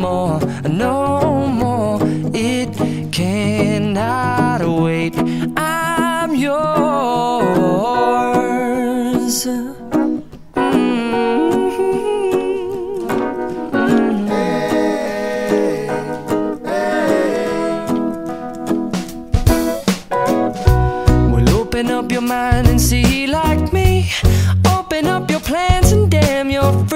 more, no more. It cannot wait. I'm yours. Mm-hmm. Well, open up your mind and see like me. Open up your plans and damn, you're free.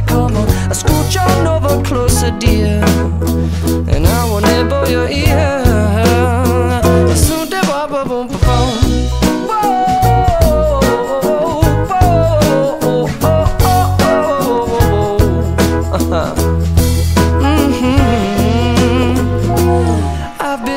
To come on? I scooch on over closer, dear, and I will nibble your ear.